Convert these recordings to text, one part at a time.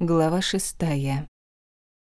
Глава шестая.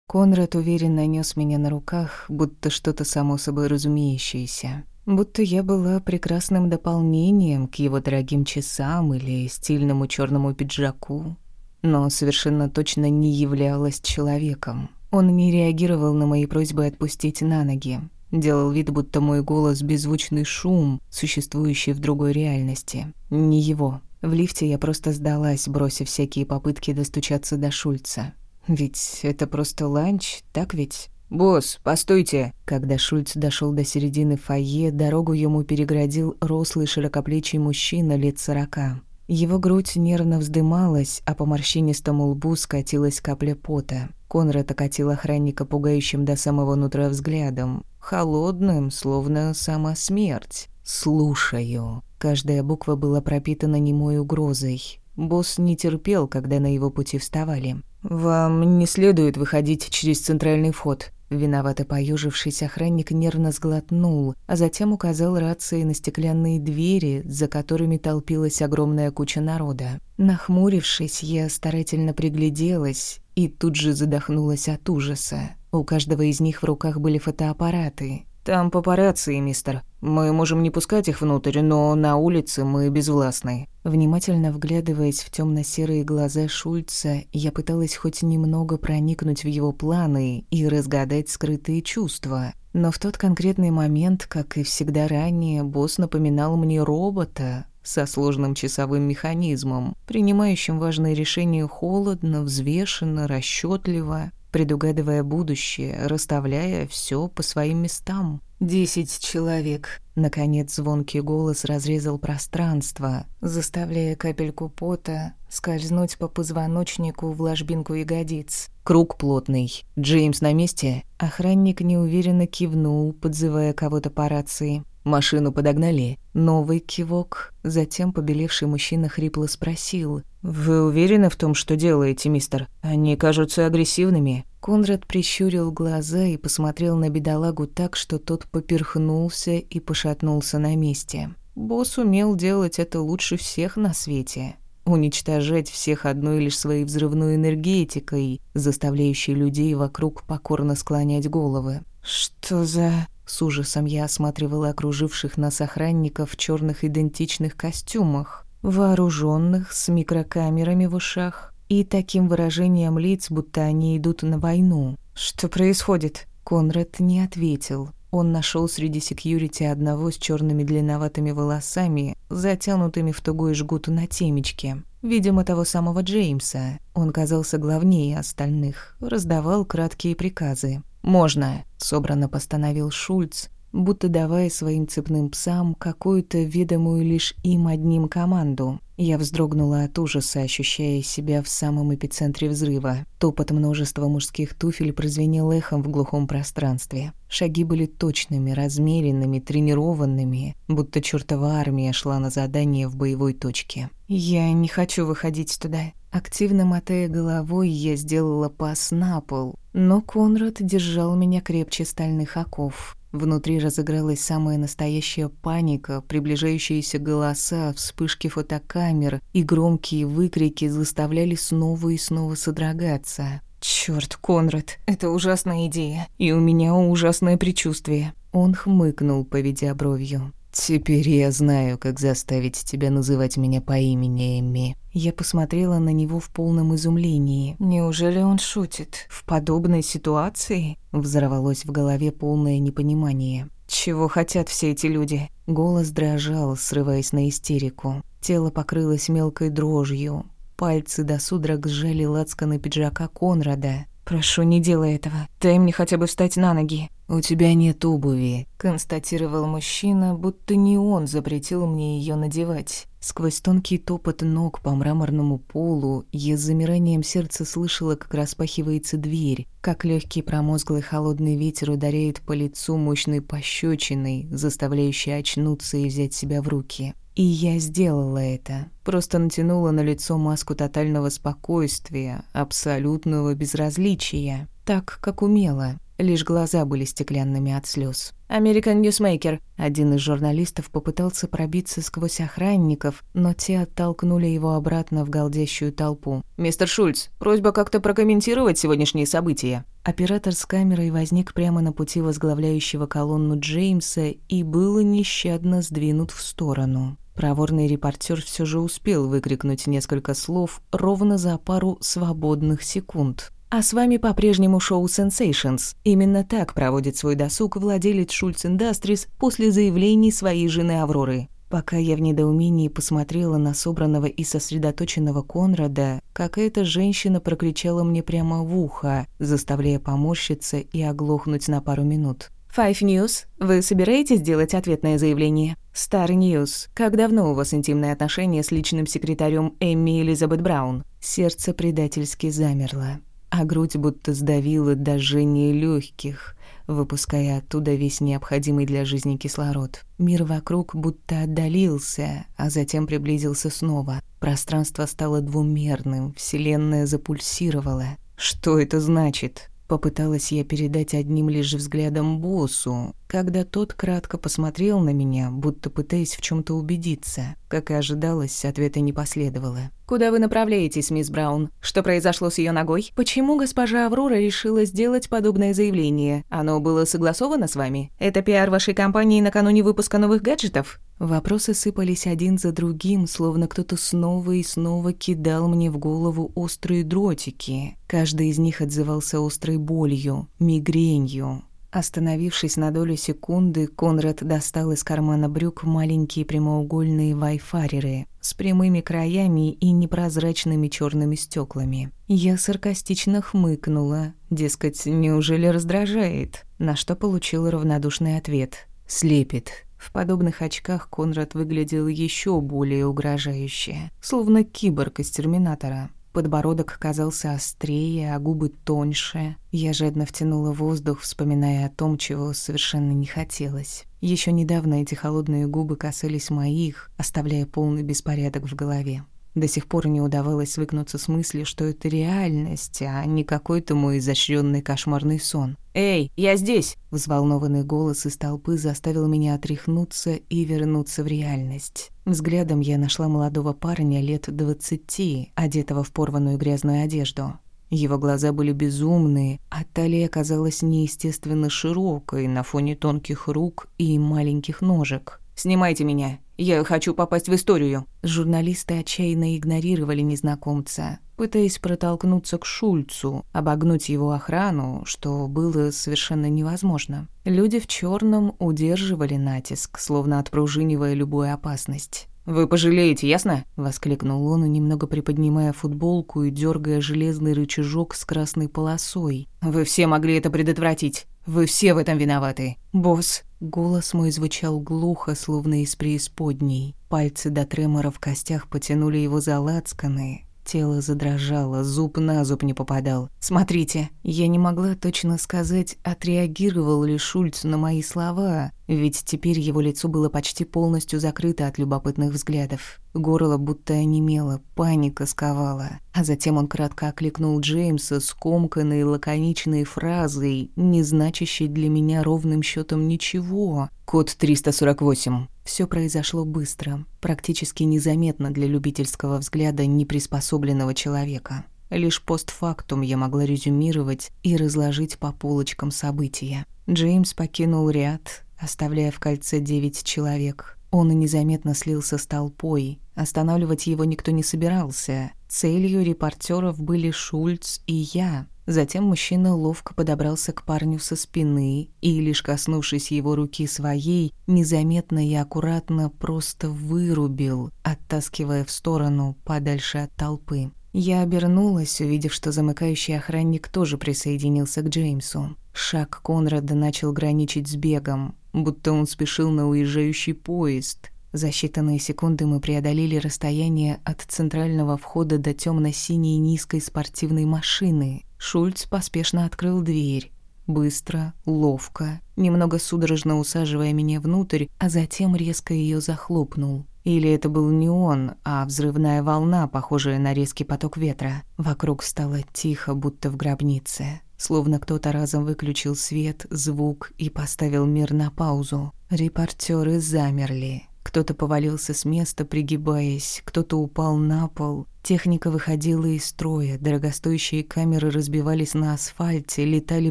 Конрад уверенно нес меня на руках, будто что-то само собой разумеющееся. Будто я была прекрасным дополнением к его дорогим часам или стильному черному пиджаку. Но совершенно точно не являлась человеком. Он не реагировал на мои просьбы отпустить на ноги. Делал вид, будто мой голос — беззвучный шум, существующий в другой реальности. Не его. В лифте я просто сдалась, бросив всякие попытки достучаться до Шульца. Ведь это просто ланч, так ведь? «Босс, постойте!» Когда Шульц дошел до середины фойе, дорогу ему переградил рослый широкоплечий мужчина лет сорока. Его грудь нервно вздымалась, а по морщинистому лбу скатилась капля пота. Конрад окатил охранника пугающим до самого нутра взглядом. Холодным, словно сама смерть. «Слушаю». Каждая буква была пропитана немой угрозой. Босс не терпел, когда на его пути вставали. «Вам не следует выходить через центральный вход». Виновато поюжившись, охранник нервно сглотнул, а затем указал рацией на стеклянные двери, за которыми толпилась огромная куча народа. Нахмурившись, я старательно пригляделась и тут же задохнулась от ужаса. У каждого из них в руках были фотоаппараты. «Там папарацци, мистер. Мы можем не пускать их внутрь, но на улице мы безвластны». Внимательно вглядываясь в темно серые глаза Шульца, я пыталась хоть немного проникнуть в его планы и разгадать скрытые чувства. Но в тот конкретный момент, как и всегда ранее, босс напоминал мне робота со сложным часовым механизмом, принимающим важные решения холодно, взвешенно, расчетливо предугадывая будущее, расставляя все по своим местам. «Десять человек». Наконец звонкий голос разрезал пространство, заставляя капельку пота скользнуть по позвоночнику в ложбинку ягодиц. Круг плотный. «Джеймс на месте?» Охранник неуверенно кивнул, подзывая кого-то по рации. Машину подогнали. Новый кивок. Затем побелевший мужчина хрипло спросил. «Вы уверены в том, что делаете, мистер? Они кажутся агрессивными». Конрад прищурил глаза и посмотрел на бедолагу так, что тот поперхнулся и пошатнулся на месте. Босс умел делать это лучше всех на свете. Уничтожать всех одной лишь своей взрывной энергетикой, заставляющей людей вокруг покорно склонять головы. «Что за...» С ужасом я осматривала окруживших нас охранников в черных идентичных костюмах, вооруженных с микрокамерами в ушах и таким выражением лиц, будто они идут на войну. «Что происходит?» Конрад не ответил. Он нашел среди секьюрити одного с черными длинноватыми волосами, затянутыми в тугой жгут на темечке. Видимо, того самого Джеймса. Он казался главнее остальных, раздавал краткие приказы. «Можно», — собрано постановил Шульц, будто давая своим цепным псам какую-то ведомую лишь им одним команду. Я вздрогнула от ужаса, ощущая себя в самом эпицентре взрыва. Топот множества мужских туфель прозвенел эхом в глухом пространстве. Шаги были точными, размеренными, тренированными, будто чертова армия шла на задание в боевой точке. «Я не хочу выходить туда», Активно мотая головой, я сделала пас на пол, но Конрад держал меня крепче стальных оков. Внутри разыгралась самая настоящая паника, приближающиеся голоса, вспышки фотокамер и громкие выкрики заставляли снова и снова содрогаться. «Чёрт, Конрад, это ужасная идея, и у меня ужасное предчувствие». Он хмыкнул, поведя бровью. «Теперь я знаю, как заставить тебя называть меня по имени Эмми». Я посмотрела на него в полном изумлении. Неужели он шутит? В подобной ситуации? Взорвалось в голове полное непонимание. Чего хотят все эти люди? Голос дрожал, срываясь на истерику. Тело покрылось мелкой дрожью. Пальцы до судорог сжали лацканы пиджака Конрада. «Прошу, не делай этого. Дай мне хотя бы встать на ноги». «У тебя нет обуви», — констатировал мужчина, будто не он запретил мне ее надевать. Сквозь тонкий топот ног по мраморному полу я с замиранием сердца слышала, как распахивается дверь, как легкий промозглый холодный ветер ударяет по лицу мощной пощечиной, заставляющей очнуться и взять себя в руки. И я сделала это. Просто натянула на лицо маску тотального спокойствия, абсолютного безразличия, так, как умела. лишь глаза были стеклянными от слез. «American Newsmaker». Один из журналистов попытался пробиться сквозь охранников, но те оттолкнули его обратно в галдящую толпу. «Мистер Шульц, просьба как-то прокомментировать сегодняшние события». Оператор с камерой возник прямо на пути возглавляющего колонну Джеймса и был нещадно сдвинут в сторону. Проворный репортер все же успел выкрикнуть несколько слов ровно за пару свободных секунд. А с вами по-прежнему шоу Sensations. Именно так проводит свой досуг владелец Шульц Industries после заявлений своей жены Авроры. Пока я в недоумении посмотрела на собранного и сосредоточенного Конрада, какая-то женщина прокричала мне прямо в ухо, заставляя поморщиться и оглохнуть на пару минут. «Five News, вы собираетесь делать ответное заявление?» «Star News, как давно у вас интимные отношения с личным секретарем Эмми Элизабет Браун?» Сердце предательски замерло а грудь будто сдавила до жжения легких, выпуская оттуда весь необходимый для жизни кислород. Мир вокруг будто отдалился, а затем приблизился снова. Пространство стало двумерным, вселенная запульсировала. Что это значит? Попыталась я передать одним лишь взглядом боссу, когда тот кратко посмотрел на меня, будто пытаясь в чем то убедиться. Как и ожидалось, ответа не последовало. «Куда вы направляетесь, мисс Браун? Что произошло с ее ногой? Почему госпожа Аврора решила сделать подобное заявление? Оно было согласовано с вами? Это пиар вашей компании накануне выпуска новых гаджетов?» Вопросы сыпались один за другим, словно кто-то снова и снова кидал мне в голову острые дротики. Каждый из них отзывался острой болью, мигренью. Остановившись на долю секунды, Конрад достал из кармана брюк маленькие прямоугольные вайфареры с прямыми краями и непрозрачными черными стеклами. Я саркастично хмыкнула, дескать, неужели раздражает, на что получил равнодушный ответ. «Слепит». В подобных очках Конрад выглядел еще более угрожающе, словно киборг из «Терминатора». Подбородок казался острее, а губы тоньше. Я жадно втянула воздух, вспоминая о том, чего совершенно не хотелось. Еще недавно эти холодные губы касались моих, оставляя полный беспорядок в голове. До сих пор не удавалось свыкнуться с мыслью, что это реальность, а не какой-то мой изощренный кошмарный сон. «Эй, я здесь!» Взволнованный голос из толпы заставил меня отряхнуться и вернуться в реальность. Взглядом я нашла молодого парня лет двадцати, одетого в порванную грязную одежду. Его глаза были безумные, а талия казалась неестественно широкой на фоне тонких рук и маленьких ножек. «Снимайте меня. Я хочу попасть в историю». Журналисты отчаянно игнорировали незнакомца, пытаясь протолкнуться к Шульцу, обогнуть его охрану, что было совершенно невозможно. Люди в черном удерживали натиск, словно отпружинивая любую опасность. «Вы пожалеете, ясно?» — воскликнул он, немного приподнимая футболку и дергая железный рычажок с красной полосой. «Вы все могли это предотвратить. Вы все в этом виноваты. Босс!» Голос мой звучал глухо, словно из преисподней. Пальцы до тремора в костях потянули его за лацканы, Тело задрожало, зуб на зуб не попадал. «Смотрите!» Я не могла точно сказать, отреагировал ли Шульц на мои слова, ведь теперь его лицо было почти полностью закрыто от любопытных взглядов. Горло будто онемело, паника сковала. А затем он кратко окликнул Джеймса скомканной лаконичной фразой, не значащей для меня ровным счетом ничего. «Код 348». Все произошло быстро, практически незаметно для любительского взгляда неприспособленного человека. Лишь постфактум я могла резюмировать и разложить по полочкам события. Джеймс покинул ряд, оставляя в кольце девять человек. Он незаметно слился с толпой. Останавливать его никто не собирался. Целью репортеров были Шульц и я. Затем мужчина ловко подобрался к парню со спины и, лишь коснувшись его руки своей, незаметно и аккуратно просто вырубил, оттаскивая в сторону, подальше от толпы. Я обернулась, увидев, что замыкающий охранник тоже присоединился к Джеймсу. Шаг Конрада начал граничить с бегом, будто он спешил на уезжающий поезд — за считанные секунды мы преодолели расстояние от центрального входа до темно-синей низкой спортивной машины. Шульц поспешно открыл дверь. Быстро, ловко, немного судорожно усаживая меня внутрь, а затем резко ее захлопнул. Или это был не он, а взрывная волна, похожая на резкий поток ветра. Вокруг стало тихо, будто в гробнице. Словно кто-то разом выключил свет, звук и поставил мир на паузу. Репортеры замерли. Кто-то повалился с места, пригибаясь, кто-то упал на пол. Техника выходила из строя, дорогостоящие камеры разбивались на асфальте, летали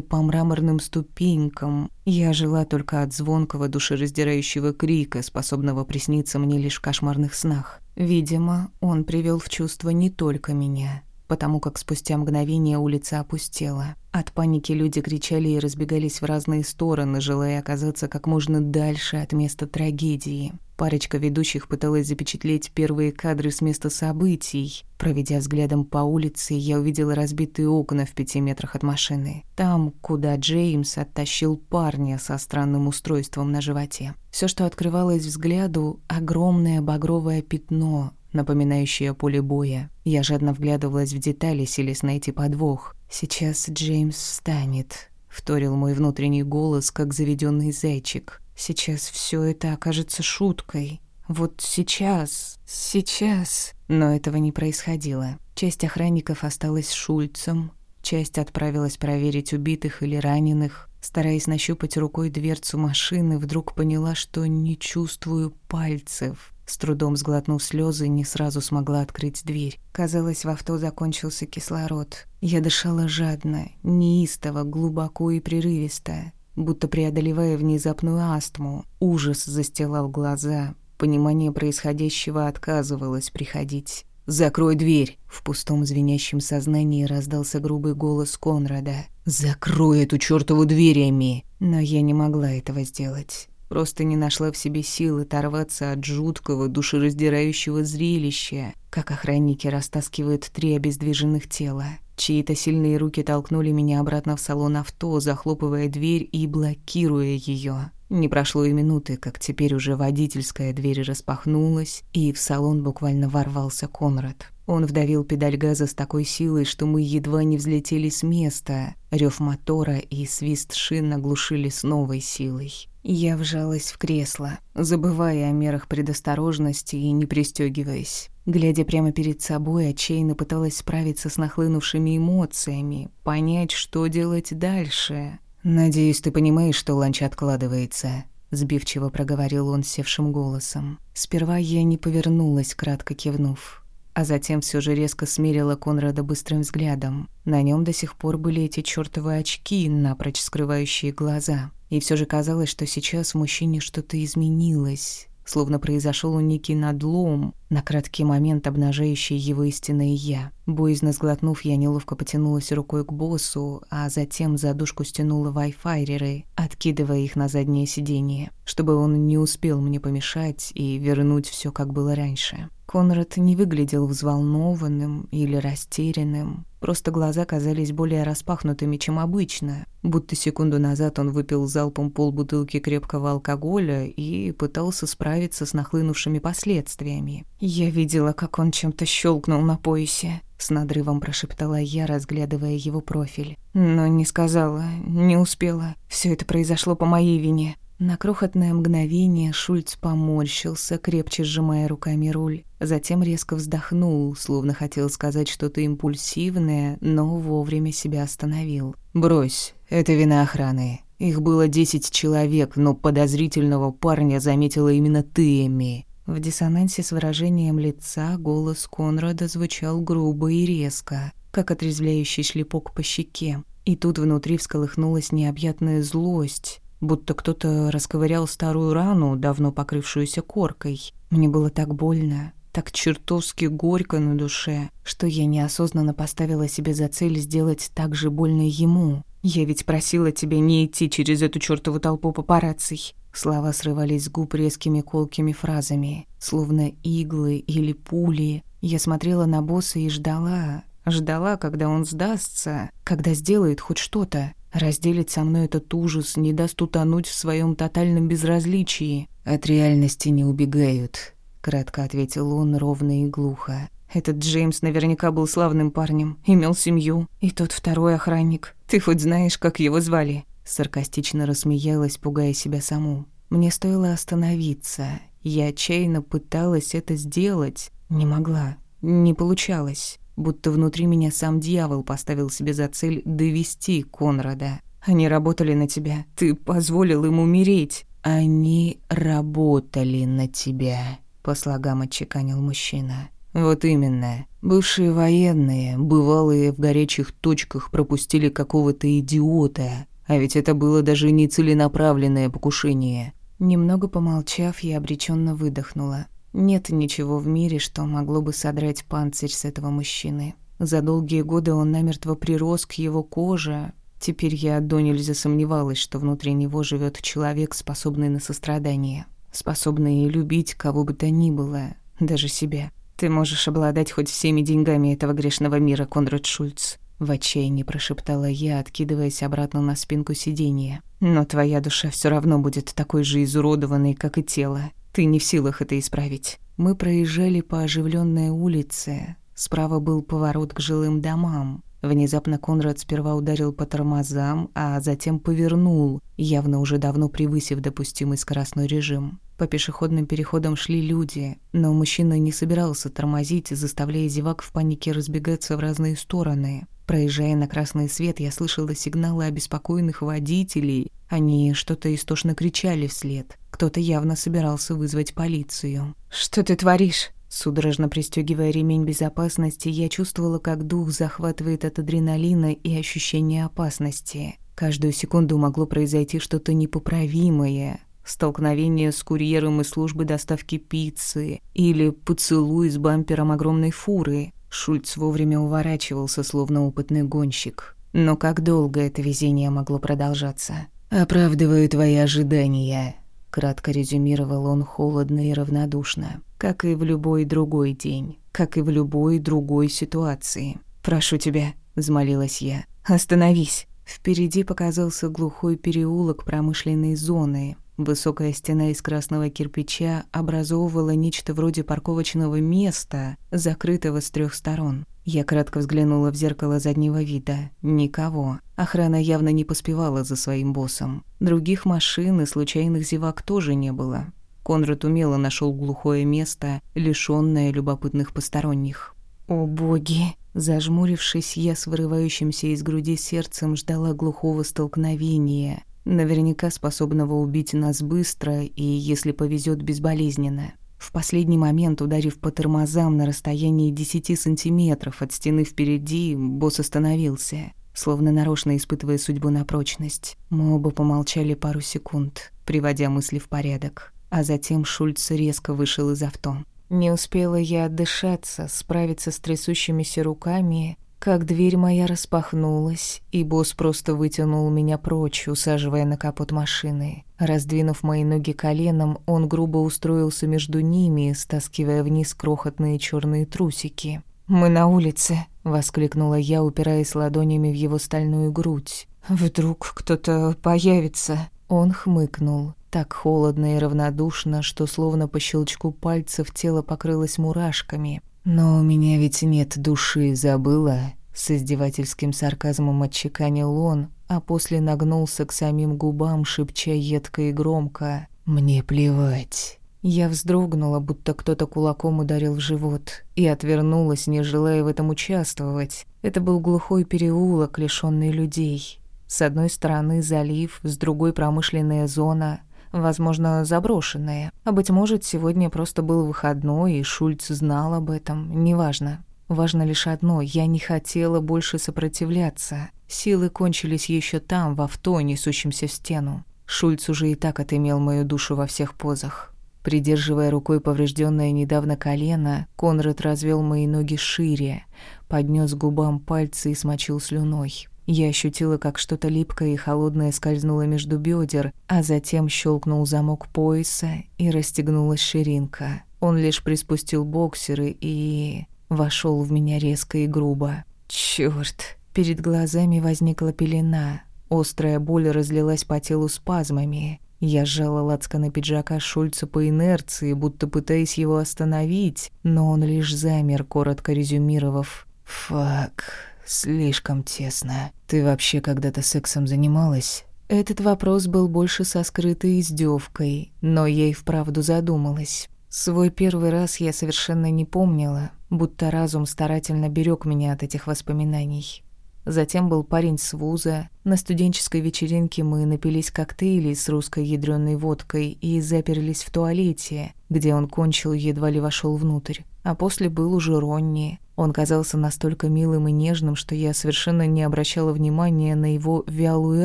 по мраморным ступенькам. Я жила только от звонкого душераздирающего крика, способного присниться мне лишь в кошмарных снах. Видимо, он привел в чувство не только меня потому как спустя мгновение улица опустела. От паники люди кричали и разбегались в разные стороны, желая оказаться как можно дальше от места трагедии. Парочка ведущих пыталась запечатлеть первые кадры с места событий. Проведя взглядом по улице, я увидела разбитые окна в пяти метрах от машины. Там, куда Джеймс оттащил парня со странным устройством на животе. Все, что открывалось взгляду, огромное багровое пятно, напоминающее поле боя. Я жадно вглядывалась в детали, селись найти подвох. «Сейчас Джеймс встанет», — вторил мой внутренний голос, как заведенный зайчик. «Сейчас все это окажется шуткой. Вот сейчас, сейчас...» Но этого не происходило. Часть охранников осталась с Шульцем, часть отправилась проверить убитых или раненых. Стараясь нащупать рукой дверцу машины, вдруг поняла, что не чувствую пальцев. С трудом сглотнув слезы, не сразу смогла открыть дверь. Казалось, в авто закончился кислород. Я дышала жадно, неистово, глубоко и прерывисто, будто преодолевая внезапную астму. Ужас застилал глаза. Понимание происходящего отказывалось приходить. «Закрой дверь!» В пустом звенящем сознании раздался грубый голос Конрада. «Закрой эту чёртову дверь, Эми!» Но я не могла этого сделать. Просто не нашла в себе силы оторваться от жуткого, душераздирающего зрелища, как охранники растаскивают три обездвиженных тела. Чьи-то сильные руки толкнули меня обратно в салон авто, захлопывая дверь и блокируя ее. Не прошло и минуты, как теперь уже водительская дверь распахнулась, и в салон буквально ворвался Конрад. Он вдавил педаль газа с такой силой, что мы едва не взлетели с места. Рев мотора и свист шин оглушили с новой силой. Я вжалась в кресло, забывая о мерах предосторожности и не пристегиваясь. Глядя прямо перед собой, отчаянно пыталась справиться с нахлынувшими эмоциями, понять, что делать дальше. «Надеюсь, ты понимаешь, что ланч откладывается», — сбивчиво проговорил он севшим голосом. Сперва я не повернулась, кратко кивнув а затем все же резко смерила Конрада быстрым взглядом. На нем до сих пор были эти чёртовы очки, напрочь скрывающие глаза. И все же казалось, что сейчас в мужчине что-то изменилось, словно произошел некий надлом, на краткий момент обнажающий его истинное «я». Боязно сглотнув, я неловко потянулась рукой к боссу, а затем задушку стянула вайфайреры, откидывая их на заднее сиденье, чтобы он не успел мне помешать и вернуть все, как было раньше. Конрад не выглядел взволнованным или растерянным. Просто глаза казались более распахнутыми, чем обычно. Будто секунду назад он выпил залпом полбутылки крепкого алкоголя и пытался справиться с нахлынувшими последствиями. Я видела, как он чем-то щелкнул на поясе. С надрывом прошептала я, разглядывая его профиль. Но не сказала, не успела. Все это произошло по моей вине. На крохотное мгновение Шульц поморщился, крепче сжимая руками руль. Затем резко вздохнул, словно хотел сказать что-то импульсивное, но вовремя себя остановил. «Брось, это вина охраны. Их было десять человек, но подозрительного парня заметила именно ты, Эми». В диссонансе с выражением лица голос Конрада звучал грубо и резко, как отрезвляющий шлепок по щеке. И тут внутри всколыхнулась необъятная злость, будто кто-то расковырял старую рану, давно покрывшуюся коркой. Мне было так больно, так чертовски горько на душе, что я неосознанно поставила себе за цель сделать так же больно ему. Я ведь просила тебя не идти через эту чертову толпу папарацций. Слова срывались с губ резкими колкими фразами, словно иглы или пули. Я смотрела на босса и ждала, ждала, когда он сдастся, когда сделает хоть что-то. Разделить со мной этот ужас, не даст утонуть в своем тотальном безразличии. От реальности не убегают, кратко ответил он ровно и глухо. Этот Джеймс наверняка был славным парнем, имел семью. И тот второй охранник. Ты хоть знаешь, как его звали? Саркастично рассмеялась, пугая себя саму. Мне стоило остановиться. Я отчаянно пыталась это сделать. Не могла. Не получалось. Будто внутри меня сам дьявол поставил себе за цель довести Конрада. Они работали на тебя, ты позволил им умереть. Они работали на тебя, по слогам отчеканил мужчина. Вот именно. Бывшие военные, бывалые в горячих точках пропустили какого-то идиота. А ведь это было даже не целенаправленное покушение. Немного помолчав, я обреченно выдохнула. Нет ничего в мире, что могло бы содрать панцирь с этого мужчины. За долгие годы он намертво прирос к его коже. Теперь я до нельзя сомневалась, что внутри него живет человек, способный на сострадание, способный любить кого бы то ни было, даже себя. Ты можешь обладать хоть всеми деньгами этого грешного мира, Конрад Шульц. В отчаянии прошептала я, откидываясь обратно на спинку сиденья. Но твоя душа все равно будет такой же изуродованной, как и тело. Ты не в силах это исправить. Мы проезжали по оживленной улице. Справа был поворот к жилым домам. Внезапно Конрад сперва ударил по тормозам, а затем повернул, явно уже давно превысив допустимый скоростной режим. По пешеходным переходам шли люди, но мужчина не собирался тормозить, заставляя зевак в панике разбегаться в разные стороны. Проезжая на красный свет, я слышала сигналы обеспокоенных водителей. Они что-то истошно кричали вслед. Кто-то явно собирался вызвать полицию. «Что ты творишь?» Судорожно пристегивая ремень безопасности, я чувствовала, как дух захватывает от адреналина и ощущения опасности. Каждую секунду могло произойти что-то непоправимое. Столкновение с курьером из службы доставки пиццы или поцелуй с бампером огромной фуры. Шульц вовремя уворачивался, словно опытный гонщик. Но как долго это везение могло продолжаться? «Оправдываю твои ожидания», — кратко резюмировал он холодно и равнодушно как и в любой другой день, как и в любой другой ситуации. «Прошу тебя», — взмолилась я, — «остановись». Впереди показался глухой переулок промышленной зоны. Высокая стена из красного кирпича образовывала нечто вроде парковочного места, закрытого с трех сторон. Я кратко взглянула в зеркало заднего вида. Никого. Охрана явно не поспевала за своим боссом. Других машин и случайных зевак тоже не было. Конрад умело нашел глухое место, лишённое любопытных посторонних. «О боги!» Зажмурившись, я с вырывающимся из груди сердцем ждала глухого столкновения, наверняка способного убить нас быстро и, если повезет, безболезненно. В последний момент, ударив по тормозам на расстоянии десяти сантиметров от стены впереди, босс остановился, словно нарочно испытывая судьбу на прочность. Мы оба помолчали пару секунд, приводя мысли в порядок. А затем Шульц резко вышел из авто. Не успела я отдышаться, справиться с трясущимися руками, как дверь моя распахнулась, и босс просто вытянул меня прочь, усаживая на капот машины. Раздвинув мои ноги коленом, он грубо устроился между ними, стаскивая вниз крохотные черные трусики. «Мы на улице», — воскликнула я, упираясь ладонями в его стальную грудь. «Вдруг кто-то появится?» Он хмыкнул. Так холодно и равнодушно, что словно по щелчку пальцев тело покрылось мурашками. «Но у меня ведь нет души, забыла?» С издевательским сарказмом отчеканил он, а после нагнулся к самим губам, шепча едко и громко. «Мне плевать». Я вздрогнула, будто кто-то кулаком ударил в живот, и отвернулась, не желая в этом участвовать. Это был глухой переулок, лишённый людей. С одной стороны залив, с другой промышленная зона, возможно, заброшенные. А быть может, сегодня просто был выходной, и Шульц знал об этом, неважно. Важно лишь одно — я не хотела больше сопротивляться. Силы кончились еще там, в авто, несущемся в стену. Шульц уже и так отымел мою душу во всех позах. Придерживая рукой поврежденное недавно колено, Конрад развел мои ноги шире, поднес губам пальцы и смочил слюной. Я ощутила, как что-то липкое и холодное скользнуло между бедер, а затем щелкнул замок пояса и расстегнулась ширинка. Он лишь приспустил боксеры и... вошел в меня резко и грубо. Черт! Перед глазами возникла пелена. Острая боль разлилась по телу спазмами. Я сжала лацканы пиджака Шульца по инерции, будто пытаясь его остановить, но он лишь замер, коротко резюмировав. «Фак, слишком тесно. Ты вообще когда-то сексом занималась? Этот вопрос был больше со скрытой издевкой, но и вправду задумалась. Свой первый раз я совершенно не помнила, будто разум старательно берег меня от этих воспоминаний. Затем был парень с вуза. На студенческой вечеринке мы напились коктейлей с русской ядрёной водкой и заперлись в туалете, где он кончил едва ли вошел внутрь. А после был уже Ронни. Он казался настолько милым и нежным, что я совершенно не обращала внимания на его вялую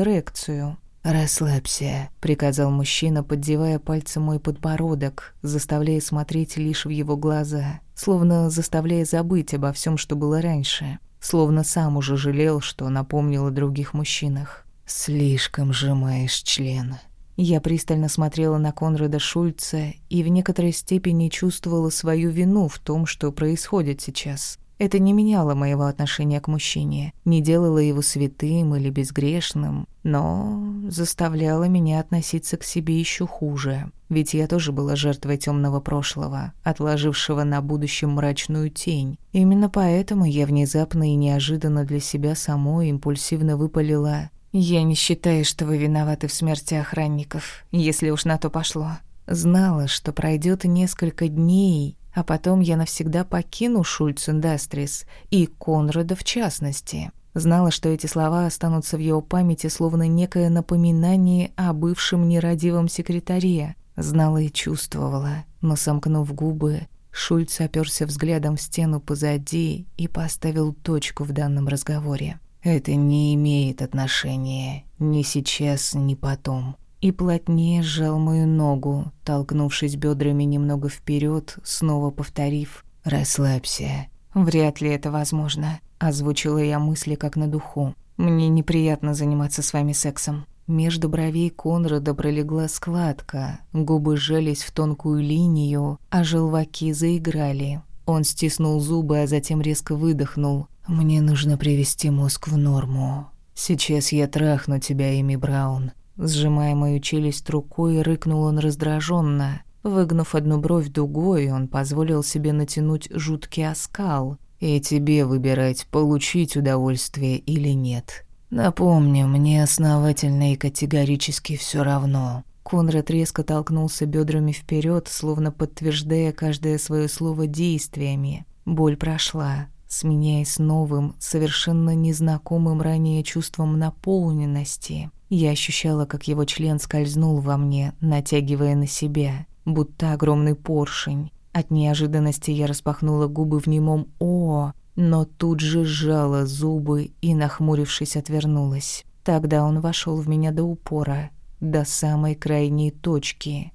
эрекцию. «Расслабься», — приказал мужчина, поддевая пальцем мой подбородок, заставляя смотреть лишь в его глаза, словно заставляя забыть обо всем, что было раньше словно сам уже жалел, что напомнил о других мужчинах. «Слишком сжимаешь член». Я пристально смотрела на Конрада Шульца и в некоторой степени чувствовала свою вину в том, что происходит сейчас. Это не меняло моего отношения к мужчине, не делало его святым или безгрешным, но заставляло меня относиться к себе еще хуже. Ведь я тоже была жертвой темного прошлого, отложившего на будущем мрачную тень. Именно поэтому я внезапно и неожиданно для себя самой импульсивно выпалила «Я не считаю, что вы виноваты в смерти охранников, если уж на то пошло». Знала, что пройдет несколько дней, а потом я навсегда покину Шульц Индастрис и Конрада в частности. Знала, что эти слова останутся в его памяти словно некое напоминание о бывшем нерадивом секретаре. Знала и чувствовала, но, сомкнув губы, Шульц оперся взглядом в стену позади и поставил точку в данном разговоре. «Это не имеет отношения ни сейчас, ни потом и плотнее сжал мою ногу, толкнувшись бедрами немного вперед, снова повторив «Расслабься». «Вряд ли это возможно», — озвучила я мысли как на духу. «Мне неприятно заниматься с вами сексом». Между бровей Конрада пролегла складка, губы сжались в тонкую линию, а желваки заиграли. Он стиснул зубы, а затем резко выдохнул. «Мне нужно привести мозг в норму. Сейчас я трахну тебя, Эми Браун. Сжимая мою челюсть рукой, рыкнул он раздраженно. Выгнув одну бровь дугой, он позволил себе натянуть жуткий оскал. «И тебе выбирать, получить удовольствие или нет. Напомню, мне основательно и категорически все равно». Конрад резко толкнулся бедрами вперед, словно подтверждая каждое свое слово действиями. Боль прошла, сменяясь новым, совершенно незнакомым ранее чувством наполненности. Я ощущала, как его член скользнул во мне, натягивая на себя, будто огромный поршень. От неожиданности я распахнула губы в немом «О», но тут же сжала зубы и, нахмурившись, отвернулась. Тогда он вошел в меня до упора, до самой крайней точки,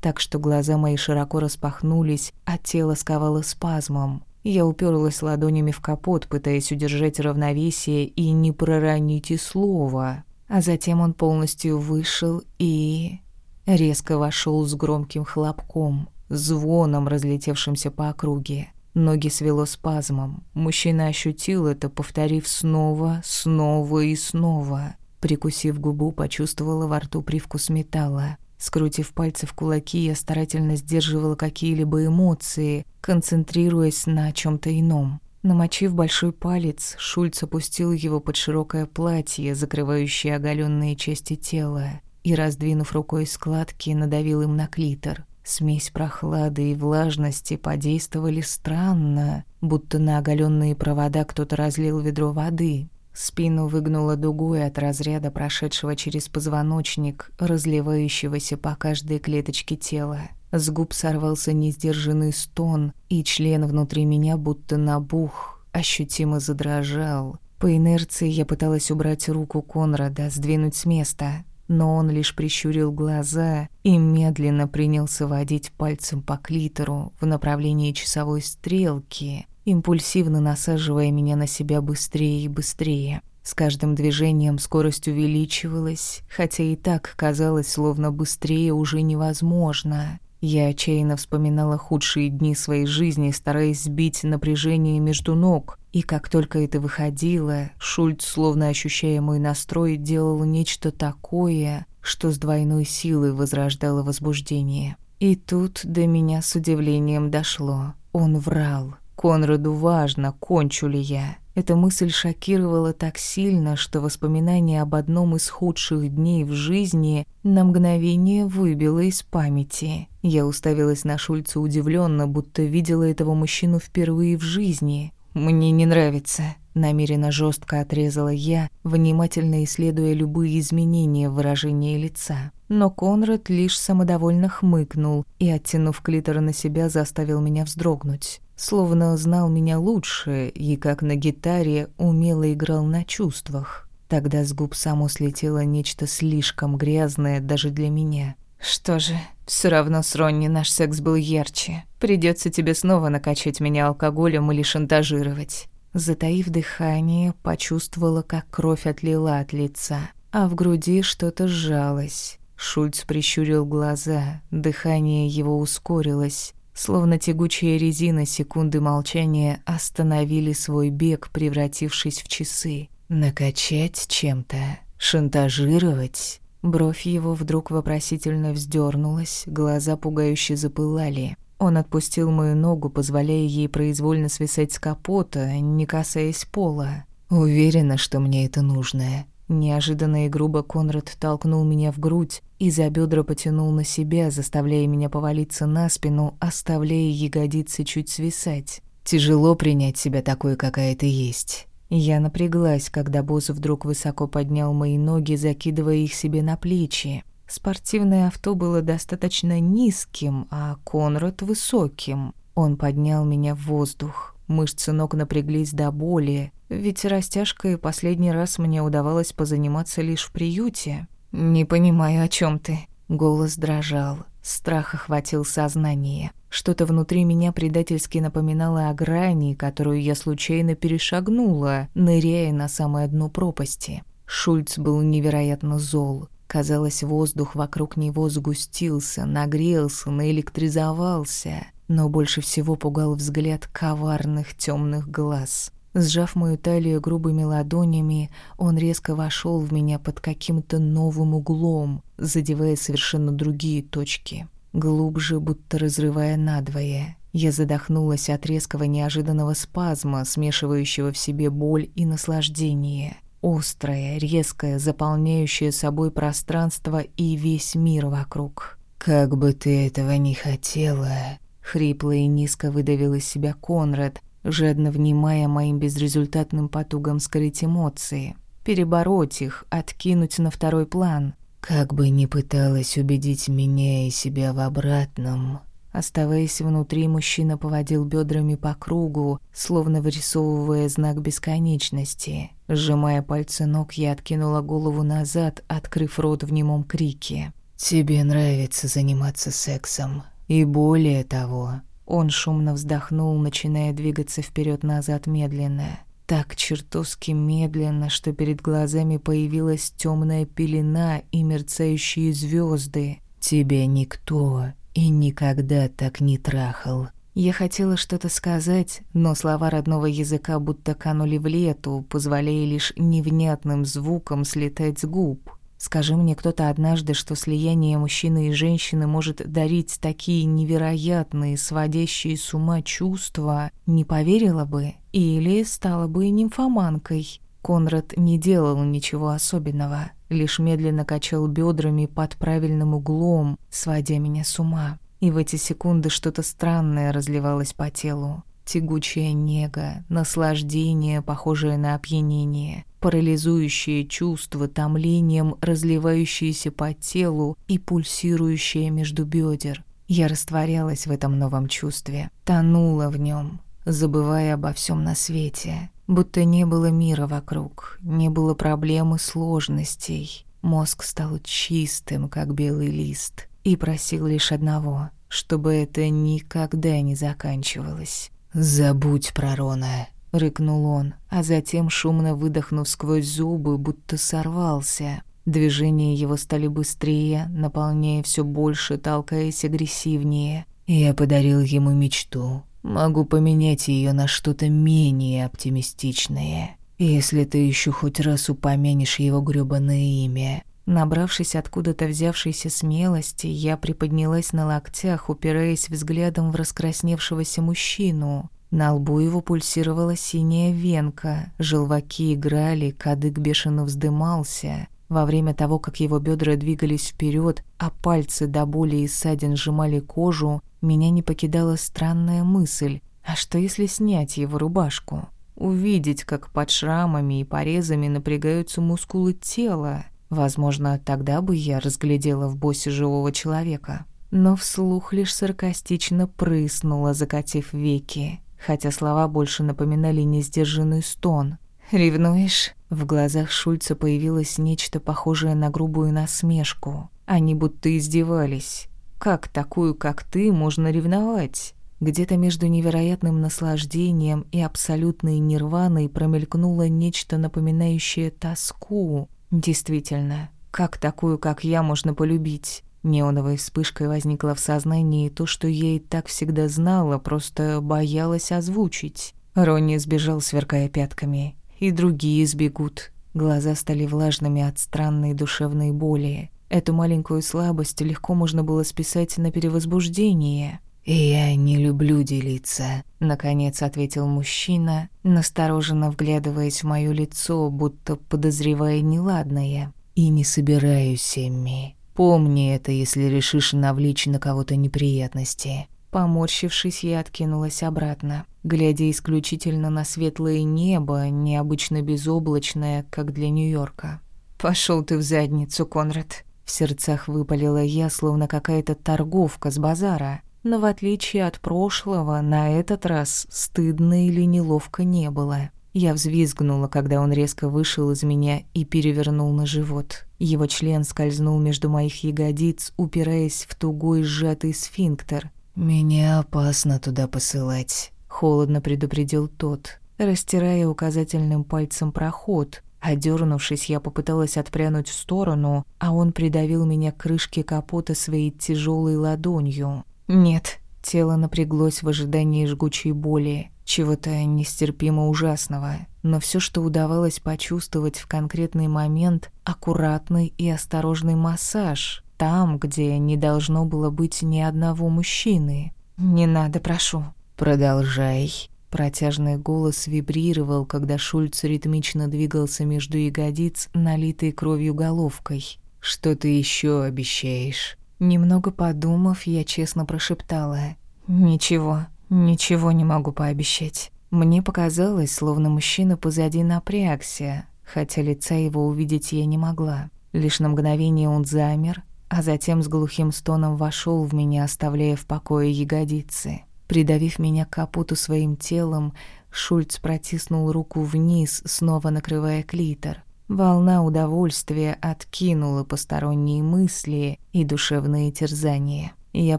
так что глаза мои широко распахнулись, а тело сковало спазмом. Я уперлась ладонями в капот, пытаясь удержать равновесие и не проронить и слова. А затем он полностью вышел и... резко вошел с громким хлопком, звоном, разлетевшимся по округе. Ноги свело спазмом. Мужчина ощутил это, повторив снова, снова и снова. Прикусив губу, почувствовала во рту привкус металла. Скрутив пальцы в кулаки, я старательно сдерживала какие-либо эмоции, концентрируясь на чем то ином. Намочив большой палец, Шульц опустил его под широкое платье, закрывающее оголенные части тела, и, раздвинув рукой складки, надавил им на клитор. Смесь прохлады и влажности подействовали странно, будто на оголенные провода кто-то разлил ведро воды. Спину выгнуло дугой от разряда, прошедшего через позвоночник, разливающегося по каждой клеточке тела. С губ сорвался несдержанный стон, и член внутри меня будто набух, ощутимо задрожал. По инерции я пыталась убрать руку Конрада, сдвинуть с места, но он лишь прищурил глаза и медленно принялся водить пальцем по клитору в направлении часовой стрелки, импульсивно насаживая меня на себя быстрее и быстрее. С каждым движением скорость увеличивалась, хотя и так казалось, словно быстрее уже невозможно. Я отчаянно вспоминала худшие дни своей жизни, стараясь сбить напряжение между ног. И как только это выходило, Шульц, словно ощущая мой настрой, делал нечто такое, что с двойной силой возрождало возбуждение. И тут до меня с удивлением дошло. Он врал. Конраду важно, кончу ли я. Эта мысль шокировала так сильно, что воспоминание об одном из худших дней в жизни на мгновение выбило из памяти. Я уставилась на Шульца удивленно, будто видела этого мужчину впервые в жизни. «Мне не нравится», — намеренно жестко отрезала я, внимательно исследуя любые изменения в выражении лица. Но Конрад лишь самодовольно хмыкнул и, оттянув клитор на себя, заставил меня вздрогнуть словно знал меня лучше и, как на гитаре, умело играл на чувствах. Тогда с губ само слетело нечто слишком грязное даже для меня. «Что же, все равно с Ронни наш секс был ярче. Придется тебе снова накачать меня алкоголем или шантажировать». Затаив дыхание, почувствовала, как кровь отлила от лица, а в груди что-то сжалось. Шульц прищурил глаза, дыхание его ускорилось, Словно тягучая резина секунды молчания остановили свой бег, превратившись в часы. Накачать чем-то, шантажировать. Бровь его вдруг вопросительно вздернулась, глаза пугающе запылали. Он отпустил мою ногу, позволяя ей произвольно свисать с капота, не касаясь пола. Уверена, что мне это нужно. Неожиданно и грубо Конрад толкнул меня в грудь и за бедра потянул на себя, заставляя меня повалиться на спину, оставляя ягодицы чуть свисать. Тяжело принять себя такой, какая ты есть. Я напряглась, когда босс вдруг высоко поднял мои ноги, закидывая их себе на плечи. Спортивное авто было достаточно низким, а Конрад — высоким. Он поднял меня в воздух. Мышцы ног напряглись до боли, ведь растяжкой последний раз мне удавалось позаниматься лишь в приюте. «Не понимаю, о чем ты?» Голос дрожал, страх охватил сознание. Что-то внутри меня предательски напоминало о грани, которую я случайно перешагнула, ныряя на самое дно пропасти. Шульц был невероятно зол. Казалось, воздух вокруг него сгустился, нагрелся, наэлектризовался. Но больше всего пугал взгляд коварных темных глаз. Сжав мою талию грубыми ладонями, он резко вошел в меня под каким-то новым углом, задевая совершенно другие точки. Глубже, будто разрывая надвое. Я задохнулась от резкого неожиданного спазма, смешивающего в себе боль и наслаждение. Острое, резкое, заполняющее собой пространство и весь мир вокруг. «Как бы ты этого не хотела», — хрипло и низко выдавил из себя Конрад, жадно внимая моим безрезультатным потугам скрыть эмоции, перебороть их, откинуть на второй план. Как бы ни пыталась убедить меня и себя в обратном, Оставаясь внутри, мужчина поводил бедрами по кругу, словно вырисовывая знак бесконечности. Сжимая пальцы ног, я откинула голову назад, открыв рот в немом крике. «Тебе нравится заниматься сексом. И более того, он шумно вздохнул, начиная двигаться вперед назад медленно. Так чертовски медленно, что перед глазами появилась темная пелена и мерцающие звезды. «Тебя никто и никогда так не трахал». Я хотела что-то сказать, но слова родного языка будто канули в лету, позволяя лишь невнятным звукам слетать с губ. Скажи мне кто-то однажды, что слияние мужчины и женщины может дарить такие невероятные, сводящие с ума чувства, не поверила бы или стала бы нимфоманкой. Конрад не делал ничего особенного, лишь медленно качал бедрами под правильным углом, сводя меня с ума. И в эти секунды что-то странное разливалось по телу. Тягучая нега, наслаждение, похожее на опьянение, парализующее чувство томлением, разливающееся по телу и пульсирующее между бедер. Я растворялась в этом новом чувстве, тонула в нем, забывая обо всем на свете, будто не было мира вокруг, не было проблем и сложностей. Мозг стал чистым, как белый лист, и просил лишь одного, чтобы это никогда не заканчивалось. «Забудь про Рона», — рыкнул он, а затем, шумно выдохнув сквозь зубы, будто сорвался. Движения его стали быстрее, наполняя все больше, толкаясь агрессивнее. Я подарил ему мечту. Могу поменять ее на что-то менее оптимистичное. Если ты еще хоть раз упомянешь его грёбаное имя, Набравшись откуда-то взявшейся смелости, я приподнялась на локтях, упираясь взглядом в раскрасневшегося мужчину. На лбу его пульсировала синяя венка, желваки играли, кадык бешено вздымался. Во время того, как его бедра двигались вперед, а пальцы до боли и ссадин сжимали кожу, меня не покидала странная мысль. А что если снять его рубашку? Увидеть, как под шрамами и порезами напрягаются мускулы тела. Возможно, тогда бы я разглядела в боссе живого человека. Но вслух лишь саркастично прыснула, закатив веки хотя слова больше напоминали несдержанный стон. «Ревнуешь?» В глазах Шульца появилось нечто похожее на грубую насмешку. Они будто издевались. «Как такую, как ты, можно ревновать?» Где-то между невероятным наслаждением и абсолютной нирваной промелькнуло нечто напоминающее тоску. Действительно, как такую, как я, можно полюбить? Неоновой вспышкой возникло в сознании то, что я и так всегда знала, просто боялась озвучить. Ронни сбежал, сверкая пятками. И другие сбегут. Глаза стали влажными от странной душевной боли. Эту маленькую слабость легко можно было списать на перевозбуждение. «И я не люблю делиться», — наконец ответил мужчина, настороженно вглядываясь в моё лицо, будто подозревая неладное. «И не собираюсь, Эмми. Помни это, если решишь навлечь на кого-то неприятности». Поморщившись, я откинулась обратно, глядя исключительно на светлое небо, необычно безоблачное, как для Нью-Йорка. «Пошёл ты в задницу, Конрад!» В сердцах выпалила я, словно какая-то торговка с базара. Но в отличие от прошлого, на этот раз стыдно или неловко не было. Я взвизгнула, когда он резко вышел из меня и перевернул на живот. Его член скользнул между моих ягодиц, упираясь в тугой сжатый сфинктер. «Меня опасно туда посылать», — холодно предупредил тот, растирая указательным пальцем проход. Одернувшись, я попыталась отпрянуть в сторону, а он придавил меня к крышке капота своей тяжелой ладонью. «Нет», — тело напряглось в ожидании жгучей боли чего-то нестерпимо ужасного, но все, что удавалось почувствовать в конкретный момент, аккуратный и осторожный массаж, там, где не должно было быть ни одного мужчины. «Не надо, прошу». «Продолжай». Протяжный голос вибрировал, когда Шульц ритмично двигался между ягодиц, налитой кровью головкой. «Что ты еще обещаешь?» Немного подумав, я честно прошептала. «Ничего». Ничего не могу пообещать. Мне показалось, словно мужчина позади напрягся, хотя лица его увидеть я не могла. Лишь на мгновение он замер, а затем с глухим стоном вошел в меня, оставляя в покое ягодицы. Придавив меня к капоту своим телом, Шульц протиснул руку вниз, снова накрывая клитор. Волна удовольствия откинула посторонние мысли и душевные терзания. Я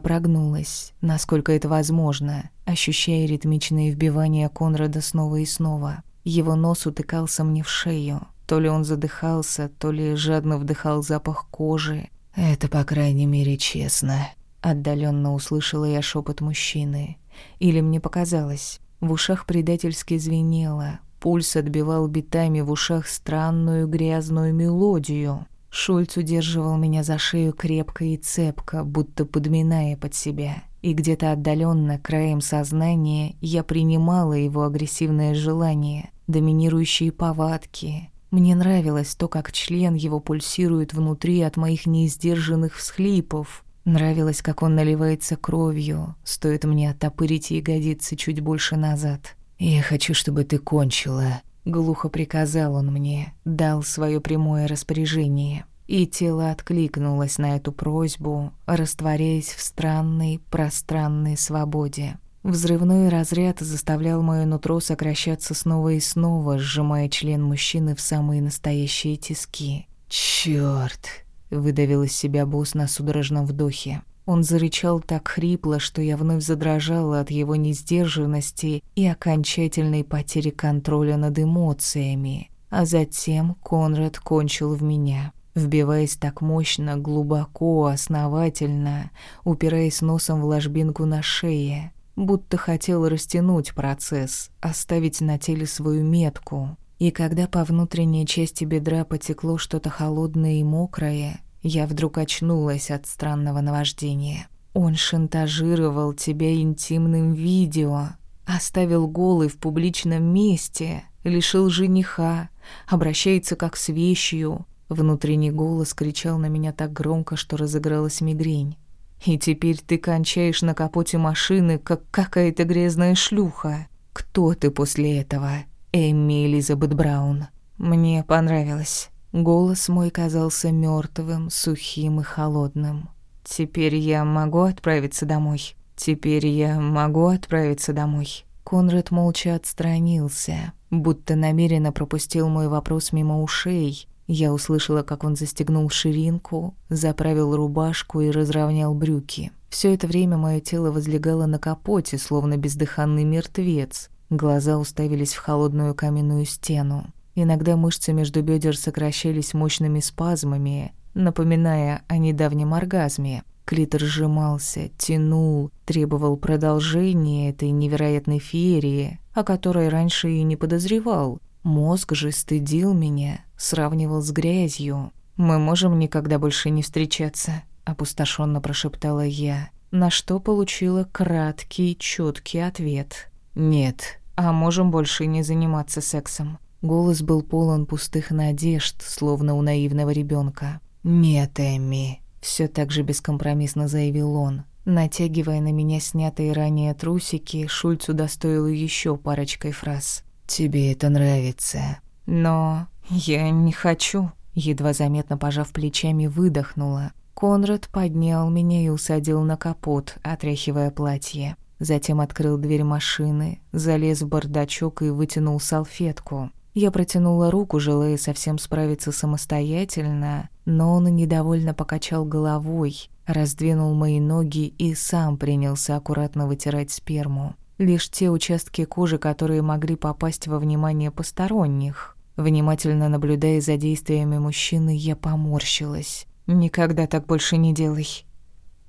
прогнулась, насколько это возможно, ощущая ритмичные вбивания Конрада снова и снова. Его нос утыкался мне в шею. То ли он задыхался, то ли жадно вдыхал запах кожи. «Это, по крайней мере, честно», — отдаленно услышала я шепот мужчины. Или мне показалось. В ушах предательски звенело. Пульс отбивал битами в ушах странную грязную мелодию. Шульц удерживал меня за шею крепко и цепко, будто подминая под себя. И где-то отдаленно, краем сознания, я принимала его агрессивное желание, доминирующие повадки. Мне нравилось то, как член его пульсирует внутри от моих неиздержанных всхлипов. Нравилось, как он наливается кровью, стоит мне оттопырить ягодицы чуть больше назад. «Я хочу, чтобы ты кончила», Глухо приказал он мне, дал свое прямое распоряжение. И тело откликнулось на эту просьбу, растворяясь в странной, пространной свободе. Взрывной разряд заставлял моё нутро сокращаться снова и снова, сжимая член мужчины в самые настоящие тиски. «Чёрт!» — выдавил из себя босс на судорожном вдохе. Он зарычал так хрипло, что я вновь задрожала от его несдержанности и окончательной потери контроля над эмоциями. А затем Конрад кончил в меня, вбиваясь так мощно, глубоко, основательно, упираясь носом в ложбинку на шее, будто хотел растянуть процесс, оставить на теле свою метку. И когда по внутренней части бедра потекло что-то холодное и мокрое, я вдруг очнулась от странного наваждения. Он шантажировал тебя интимным видео, Оставил голый в публичном месте, лишил жениха, обращается как с вещью. Внутренний голос кричал на меня так громко, что разыгралась мигрень. И теперь ты кончаешь на капоте машины, как какая-то грязная шлюха. Кто ты после этого? Эмми Элизабет Браун. Мне понравилось. Голос мой казался мертвым, сухим и холодным. Теперь я могу отправиться домой. Теперь я могу отправиться домой. Конрад молча отстранился, будто намеренно пропустил мой вопрос мимо ушей, я услышала, как он застегнул ширинку, заправил рубашку и разровнял брюки. Все это время мое тело возлегало на капоте, словно бездыханный мертвец. Глаза уставились в холодную каменную стену. Иногда мышцы между бедер сокращались мощными спазмами, напоминая о недавнем оргазме. Клитор сжимался, тянул, требовал продолжения этой невероятной феерии, о которой раньше и не подозревал. Мозг же стыдил меня, сравнивал с грязью. «Мы можем никогда больше не встречаться», — опустошенно прошептала я, на что получила краткий, четкий ответ. «Нет, а можем больше не заниматься сексом». Голос был полон пустых надежд, словно у наивного ребенка. «Нет, Эмми», — все так же бескомпромиссно заявил он. Натягивая на меня снятые ранее трусики, Шульц удостоил еще парочкой фраз. «Тебе это нравится». «Но я не хочу», — едва заметно пожав плечами, выдохнула. Конрад поднял меня и усадил на капот, отряхивая платье. Затем открыл дверь машины, залез в бардачок и вытянул салфетку. Я протянула руку, желая совсем справиться самостоятельно, но он недовольно покачал головой, раздвинул мои ноги и сам принялся аккуратно вытирать сперму. Лишь те участки кожи, которые могли попасть во внимание посторонних. Внимательно наблюдая за действиями мужчины, я поморщилась. «Никогда так больше не делай».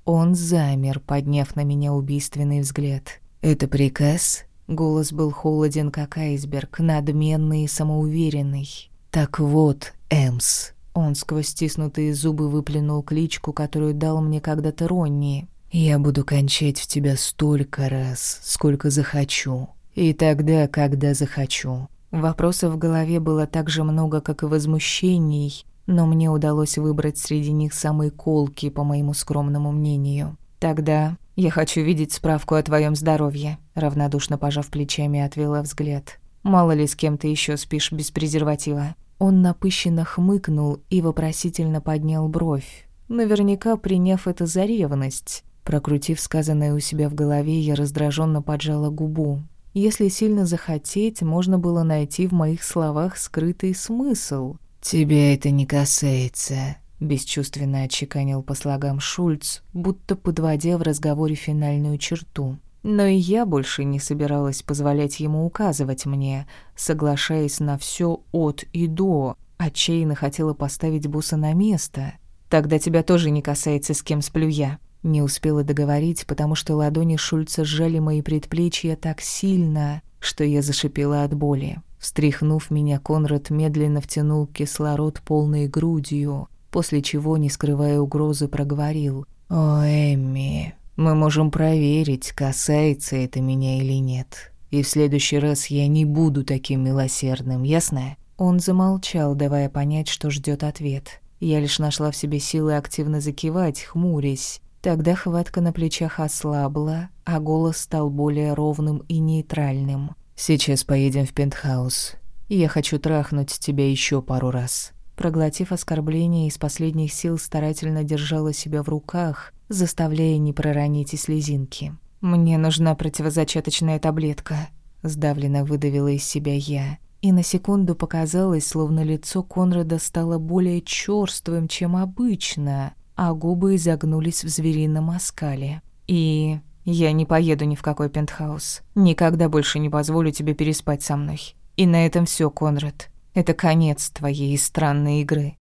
Он замер, подняв на меня убийственный взгляд. «Это приказ?» Голос был холоден, как айсберг, надменный и самоуверенный. «Так вот, Эмс». Он сквозь стиснутые зубы выплюнул кличку, которую дал мне когда-то Ронни. Я буду кончать в тебя столько раз, сколько захочу. И тогда, когда захочу. Вопросов в голове было так же много, как и возмущений, но мне удалось выбрать среди них самые колки, по моему скромному мнению. Тогда я хочу видеть справку о твоем здоровье, равнодушно пожав плечами, отвела взгляд. Мало ли с кем ты еще спишь без презерватива. Он напыщенно хмыкнул и вопросительно поднял бровь, наверняка приняв это за ревность. Прокрутив сказанное у себя в голове, я раздраженно поджала губу. Если сильно захотеть, можно было найти в моих словах скрытый смысл. «Тебя это не касается», — бесчувственно отчеканил по слогам Шульц, будто подводя в разговоре финальную черту. Но и я больше не собиралась позволять ему указывать мне, соглашаясь на все от и до. Отчаянно хотела поставить босса на место. «Тогда тебя тоже не касается, с кем сплю я», не успела договорить, потому что ладони Шульца сжали мои предплечья так сильно, что я зашипела от боли. Встряхнув меня, Конрад медленно втянул кислород полной грудью, после чего, не скрывая угрозы, проговорил. «О, Эмми, мы можем проверить, касается это меня или нет. И в следующий раз я не буду таким милосердным, ясно?» Он замолчал, давая понять, что ждет ответ. Я лишь нашла в себе силы активно закивать, хмурясь. Тогда хватка на плечах ослабла, а голос стал более ровным и нейтральным. «Сейчас поедем в пентхаус. Я хочу трахнуть тебя еще пару раз». Проглотив оскорбление, из последних сил старательно держала себя в руках, заставляя не проронить и слезинки. «Мне нужна противозачаточная таблетка», — сдавленно выдавила из себя я. И на секунду показалось, словно лицо Конрада стало более чёрствым, чем обычно, а губы изогнулись в зверином оскале. «И я не поеду ни в какой пентхаус. Никогда больше не позволю тебе переспать со мной. И на этом все, Конрад. Это конец твоей странной игры».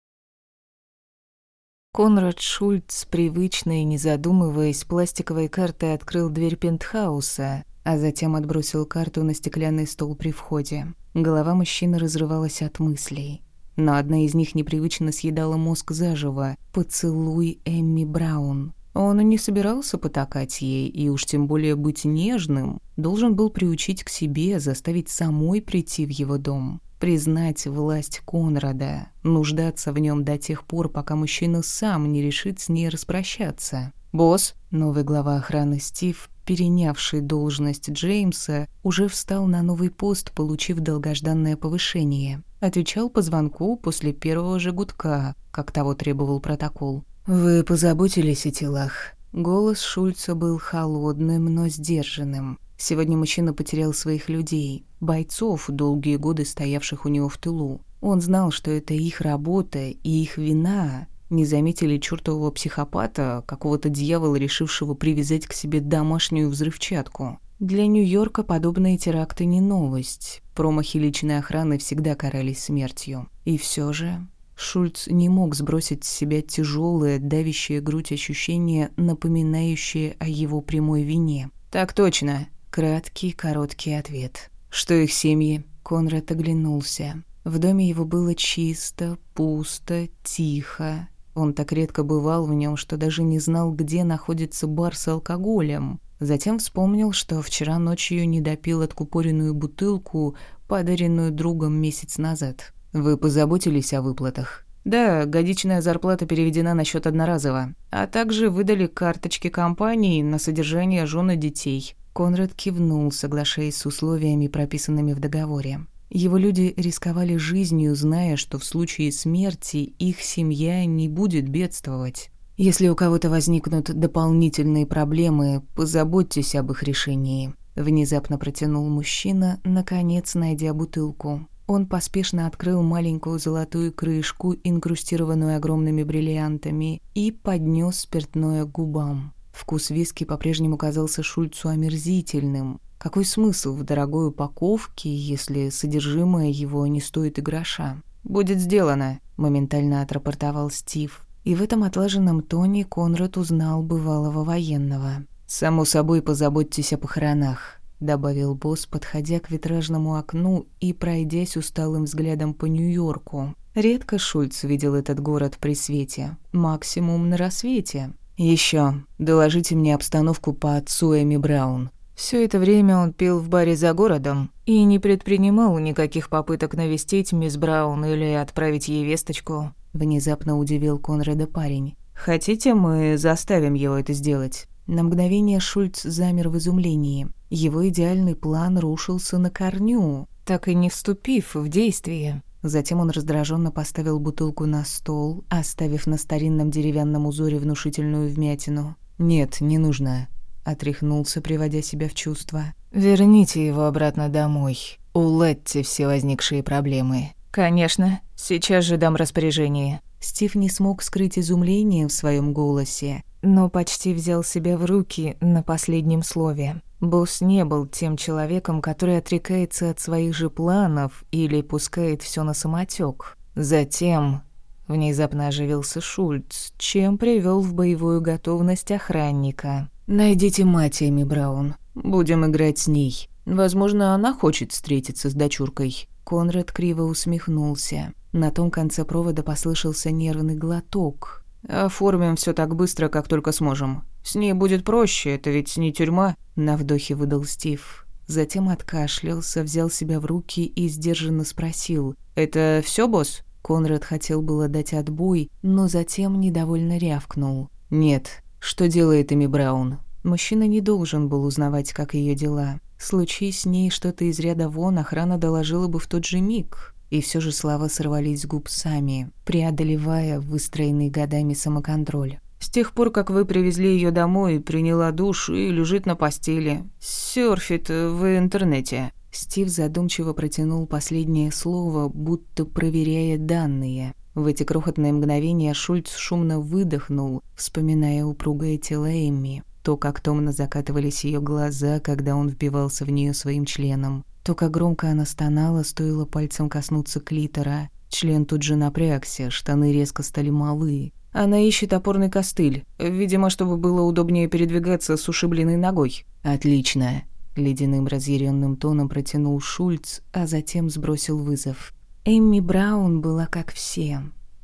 Конрад Шульц, привычно и не задумываясь, пластиковой картой открыл дверь пентхауса, а затем отбросил карту на стеклянный стол при входе. Голова мужчины разрывалась от мыслей но одна из них непривычно съедала мозг заживо. «Поцелуй Эмми Браун». Он и не собирался потакать ей, и уж тем более быть нежным, должен был приучить к себе, заставить самой прийти в его дом, признать власть Конрада, нуждаться в нем до тех пор, пока мужчина сам не решит с ней распрощаться. «Босс», новый глава охраны Стив, перенявший должность Джеймса, уже встал на новый пост, получив долгожданное повышение. Отвечал по звонку после первого же гудка, как того требовал протокол. «Вы позаботились о телах». Голос Шульца был холодным, но сдержанным. Сегодня мужчина потерял своих людей, бойцов, долгие годы стоявших у него в тылу. Он знал, что это их работа и их вина, не заметили чертового психопата, какого-то дьявола, решившего привязать к себе домашнюю взрывчатку. Для Нью-Йорка подобные теракты не новость. Промахи личной охраны всегда карались смертью. И все же Шульц не мог сбросить с себя тяжелое, давящее грудь ощущение, напоминающее о его прямой вине. «Так точно». Краткий, короткий ответ. «Что их семьи?» Конрад оглянулся. В доме его было чисто, пусто, тихо. Он так редко бывал в нем, что даже не знал, где находится бар с алкоголем. Затем вспомнил, что вчера ночью не допил откупоренную бутылку, подаренную другом месяц назад. «Вы позаботились о выплатах?» «Да, годичная зарплата переведена на счет одноразово. А также выдали карточки компании на содержание жены детей». Конрад кивнул, соглашаясь с условиями, прописанными в договоре. Его люди рисковали жизнью, зная, что в случае смерти их семья не будет бедствовать. Если у кого-то возникнут дополнительные проблемы, позаботьтесь об их решении. Внезапно протянул мужчина, наконец найдя бутылку. Он поспешно открыл маленькую золотую крышку, инкрустированную огромными бриллиантами, и поднес спиртное к губам. Вкус виски по-прежнему казался Шульцу омерзительным, какой смысл в дорогой упаковке, если содержимое его не стоит и гроша? «Будет сделано», — моментально отрапортовал Стив. И в этом отлаженном тоне Конрад узнал бывалого военного. «Само собой, позаботьтесь о похоронах», — добавил босс, подходя к витражному окну и пройдясь усталым взглядом по Нью-Йорку. Редко Шульц видел этот город при свете, максимум на рассвете. Еще доложите мне обстановку по отцу Эми Браун. Все это время он пил в баре за городом и не предпринимал никаких попыток навестить мисс Браун или отправить ей весточку. Внезапно удивил Конрада парень. «Хотите, мы заставим его это сделать?» На мгновение Шульц замер в изумлении. Его идеальный план рушился на корню, так и не вступив в действие. Затем он раздраженно поставил бутылку на стол, оставив на старинном деревянном узоре внушительную вмятину. «Нет, не нужно отряхнулся, приводя себя в чувство. «Верните его обратно домой. Уладьте все возникшие проблемы». «Конечно. Сейчас же дам распоряжение». Стив не смог скрыть изумление в своем голосе, но почти взял себя в руки на последнем слове. Босс не был тем человеком, который отрекается от своих же планов или пускает все на самотек. Затем внезапно оживился Шульц, чем привел в боевую готовность охранника. «Найдите мать Эми Браун. Будем играть с ней. Возможно, она хочет встретиться с дочуркой». Конрад криво усмехнулся. На том конце провода послышался нервный глоток. «Оформим все так быстро, как только сможем. С ней будет проще, это ведь не тюрьма», — на вдохе выдал Стив. Затем откашлялся, взял себя в руки и сдержанно спросил. «Это все, босс?» Конрад хотел было дать отбой, но затем недовольно рявкнул. «Нет, что делает Эми Браун? Мужчина не должен был узнавать, как ее дела. Случись с ней что-то из ряда вон, охрана доложила бы в тот же миг. И все же слова сорвались с губ сами, преодолевая выстроенный годами самоконтроль. «С тех пор, как вы привезли ее домой, приняла душ и лежит на постели. Сёрфит в интернете». Стив задумчиво протянул последнее слово, будто проверяя данные. В эти крохотные мгновения Шульц шумно выдохнул, вспоминая упругое тело Эмми. То, как томно закатывались ее глаза, когда он вбивался в нее своим членом. То, как громко она стонала, стоило пальцем коснуться клитора. Член тут же напрягся, штаны резко стали малы. Она ищет опорный костыль, видимо, чтобы было удобнее передвигаться с ушибленной ногой. «Отлично», — ледяным разъяренным тоном протянул Шульц, а затем сбросил вызов. Эмми Браун была как все.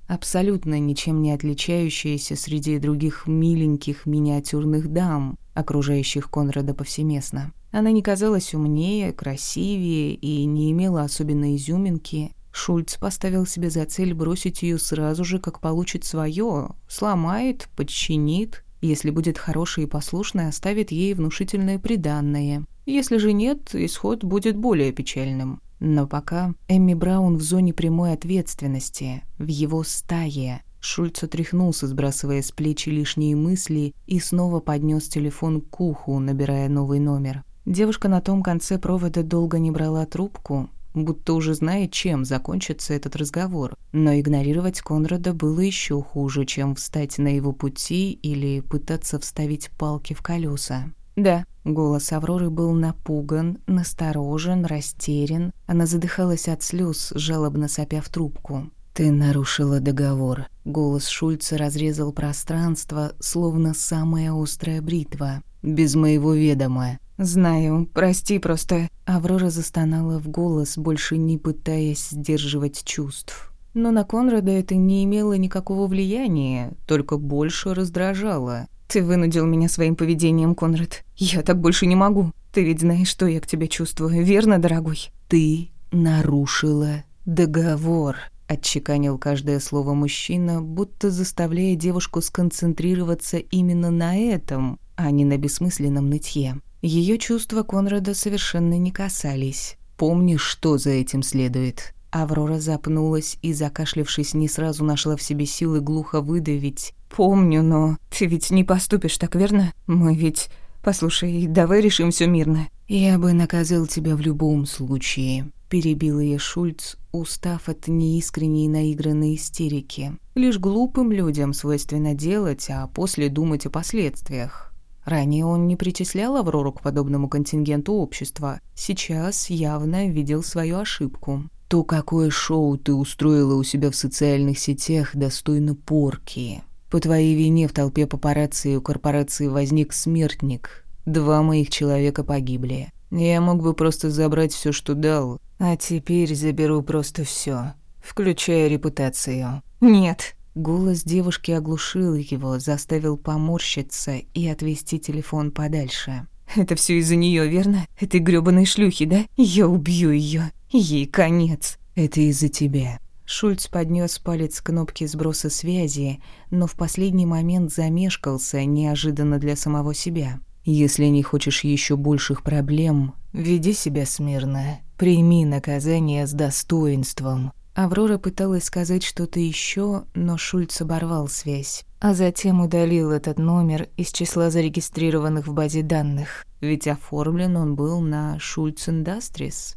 абсолютно ничем не отличающаяся среди других миленьких миниатюрных дам, окружающих Конрада повсеместно. Она не казалась умнее, красивее и не имела особенной изюминки. Шульц поставил себе за цель бросить ее сразу же, как получит свое, сломает, подчинит, если будет хорошей и послушной, оставит ей внушительное приданное. Если же нет, исход будет более печальным. Но пока Эмми Браун в зоне прямой ответственности, в его стае. Шульц отряхнулся, сбрасывая с плечи лишние мысли, и снова поднес телефон к уху, набирая новый номер. Девушка на том конце провода долго не брала трубку, будто уже знает, чем закончится этот разговор. Но игнорировать Конрада было еще хуже, чем встать на его пути или пытаться вставить палки в колеса. «Да». Голос Авроры был напуган, насторожен, растерян. Она задыхалась от слез, жалобно сопя в трубку. «Ты нарушила договор». Голос Шульца разрезал пространство, словно самая острая бритва. «Без моего ведома». «Знаю, прости просто». Аврора застонала в голос, больше не пытаясь сдерживать чувств. Но на Конрада это не имело никакого влияния, только больше раздражало. «Ты вынудил меня своим поведением, Конрад. Я так больше не могу. Ты ведь знаешь, что я к тебе чувствую, верно, дорогой?» «Ты нарушила договор», — отчеканил каждое слово мужчина, будто заставляя девушку сконцентрироваться именно на этом, а не на бессмысленном нытье. Ее чувства Конрада совершенно не касались. «Помнишь, что за этим следует?» Аврора запнулась и, закашлявшись, не сразу нашла в себе силы глухо выдавить. «Помню, но ты ведь не поступишь так, верно? Мы ведь... Послушай, давай решим все мирно». «Я бы наказал тебя в любом случае», — перебил ее Шульц, устав от неискренней наигранной истерики. «Лишь глупым людям свойственно делать, а после думать о последствиях. Ранее он не причислял Аврору к подобному контингенту общества. Сейчас явно видел свою ошибку. То, какое шоу ты устроила у себя в социальных сетях, достойно порки. По твоей вине в толпе папарацци у корпорации возник смертник. Два моих человека погибли. Я мог бы просто забрать все, что дал, а теперь заберу просто все, включая репутацию. Нет. Голос девушки оглушил его, заставил поморщиться и отвести телефон подальше. Это все из-за нее, верно? Этой грёбаной шлюхи, да? Я убью ее. Ей конец. Это из-за тебя. Шульц поднес палец к кнопке сброса связи, но в последний момент замешкался, неожиданно для самого себя. «Если не хочешь еще больших проблем, веди себя смирно. Прими наказание с достоинством». Аврора пыталась сказать что-то еще, но Шульц оборвал связь, а затем удалил этот номер из числа зарегистрированных в базе данных, ведь оформлен он был на Шульц Индастрис.